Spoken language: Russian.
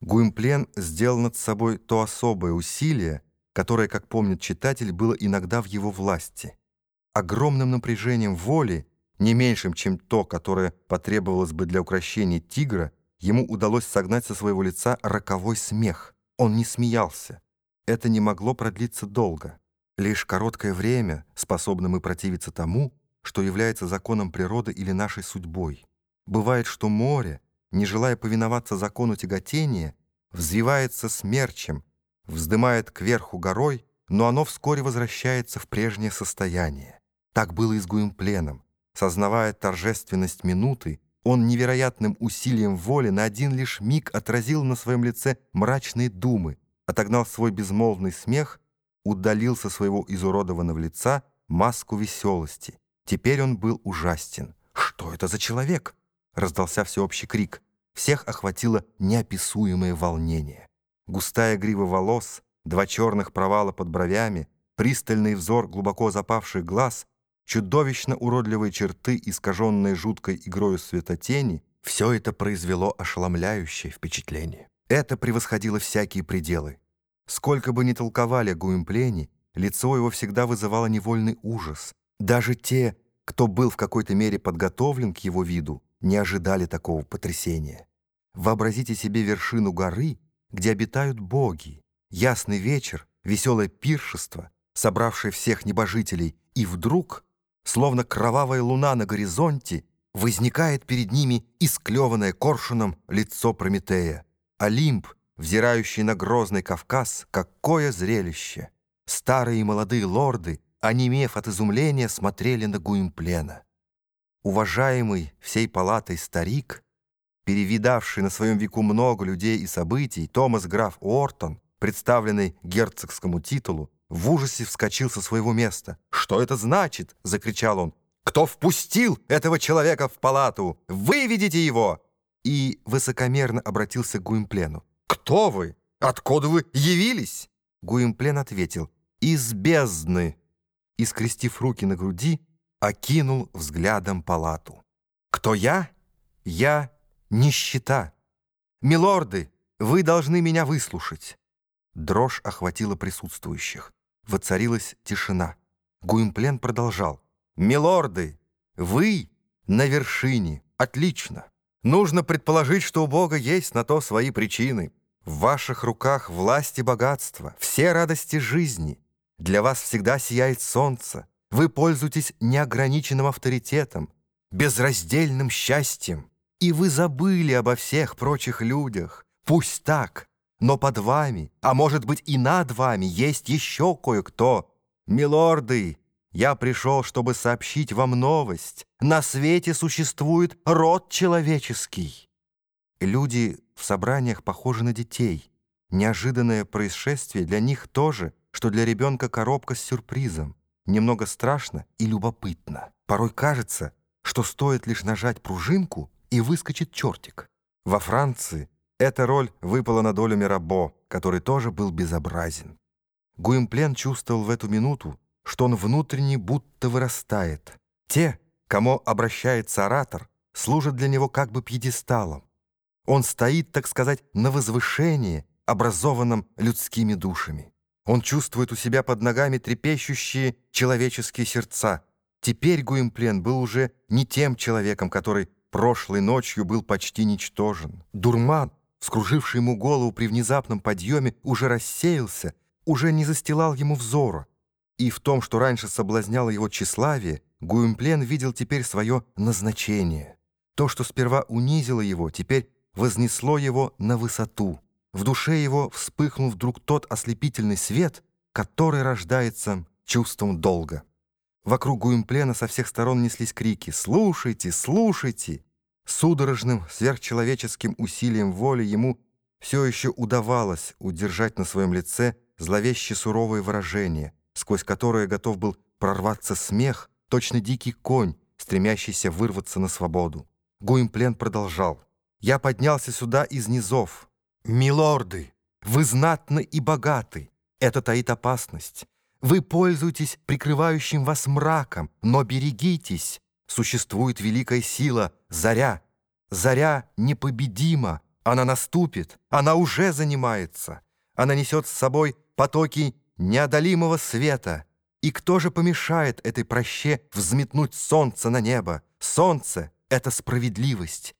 Гуимплен сделал над собой то особое усилие, которое, как помнит читатель, было иногда в его власти. Огромным напряжением воли, не меньшим, чем то, которое потребовалось бы для украшения тигра, ему удалось согнать со своего лица роковой смех. Он не смеялся. Это не могло продлиться долго. Лишь короткое время способно мы противиться тому, что является законом природы или нашей судьбой. Бывает, что море — не желая повиноваться закону тяготения, взвивается смерчем, вздымает кверху горой, но оно вскоре возвращается в прежнее состояние. Так было и с Гуимпленом. Сознавая торжественность минуты, он невероятным усилием воли на один лишь миг отразил на своем лице мрачные думы, отогнал свой безмолвный смех, удалил со своего изуродованного лица маску веселости. Теперь он был ужастен. «Что это за человек?» Раздался всеобщий крик. Всех охватило неописуемое волнение. Густая грива волос, два черных провала под бровями, пристальный взор глубоко запавших глаз, чудовищно уродливые черты, искаженные жуткой игрою светотени, все это произвело ошеломляющее впечатление. Это превосходило всякие пределы. Сколько бы ни толковали о Гуимплене, лицо его всегда вызывало невольный ужас. Даже те, кто был в какой-то мере подготовлен к его виду, не ожидали такого потрясения. Вообразите себе вершину горы, где обитают боги, ясный вечер, веселое пиршество, собравшее всех небожителей, и вдруг, словно кровавая луна на горизонте, возникает перед ними исклеванное коршуном лицо Прометея. Олимп, взирающий на грозный Кавказ, какое зрелище! Старые и молодые лорды, онемев от изумления, смотрели на Гуимплена уважаемый всей палатой старик, перевидавший на своем веку много людей и событий, Томас граф Уортон, представленный герцогскому титулу, в ужасе вскочил со своего места. «Что это значит?» — закричал он. «Кто впустил этого человека в палату? Выведите его!» И высокомерно обратился к Гуимплену. «Кто вы? Откуда вы явились?» Гуимплен ответил. «Из бездны!» И, скрестив руки на груди, окинул взглядом палату. «Кто я? Я нищета. Милорды, вы должны меня выслушать». Дрожь охватила присутствующих. Воцарилась тишина. Гуимплен продолжал. «Милорды, вы на вершине. Отлично. Нужно предположить, что у Бога есть на то свои причины. В ваших руках власть и богатство, все радости жизни. Для вас всегда сияет солнце. Вы пользуетесь неограниченным авторитетом, безраздельным счастьем, и вы забыли обо всех прочих людях. Пусть так, но под вами, а может быть и над вами, есть еще кое-кто. Милорды, я пришел, чтобы сообщить вам новость. На свете существует род человеческий. Люди в собраниях похожи на детей. Неожиданное происшествие для них тоже, что для ребенка коробка с сюрпризом немного страшно и любопытно. Порой кажется, что стоит лишь нажать пружинку, и выскочит чертик. Во Франции эта роль выпала на долю Мирабо, который тоже был безобразен. Гуимплен чувствовал в эту минуту, что он внутренне будто вырастает. Те, кому обращается оратор, служат для него как бы пьедесталом. Он стоит, так сказать, на возвышении, образованном людскими душами. Он чувствует у себя под ногами трепещущие человеческие сердца. Теперь Гуимплен был уже не тем человеком, который прошлой ночью был почти ничтожен. Дурман, скруживший ему голову при внезапном подъеме, уже рассеялся, уже не застилал ему взора. И в том, что раньше соблазняло его тщеславие, Гуимплен видел теперь свое назначение. То, что сперва унизило его, теперь вознесло его на высоту. В душе его вспыхнул вдруг тот ослепительный свет, который рождается чувством долга. Вокруг Гуимплена со всех сторон неслись крики «Слушайте! Слушайте!». Судорожным, сверхчеловеческим усилием воли ему все еще удавалось удержать на своем лице зловеще суровое выражение, сквозь которое готов был прорваться смех, точно дикий конь, стремящийся вырваться на свободу. Гуимплен продолжал. «Я поднялся сюда из низов, «Милорды, вы знатны и богаты. Это таит опасность. Вы пользуетесь прикрывающим вас мраком, но берегитесь. Существует великая сила — заря. Заря непобедима. Она наступит, она уже занимается. Она несет с собой потоки неодолимого света. И кто же помешает этой проще взметнуть солнце на небо? Солнце — это справедливость.